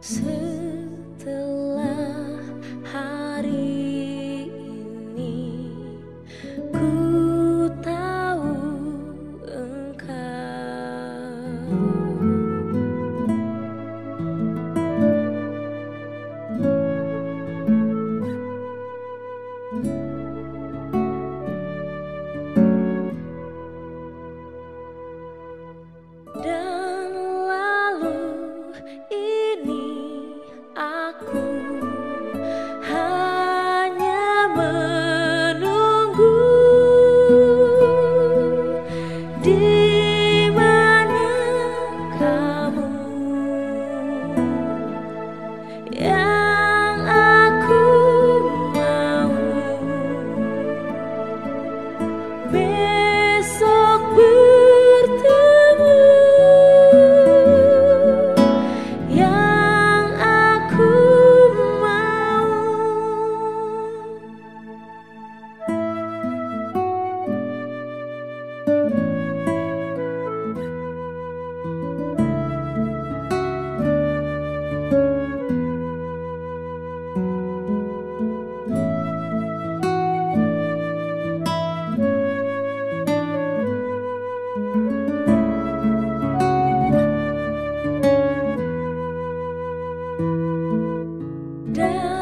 Setelah hari ini ku tahu engkau. Yeah. down.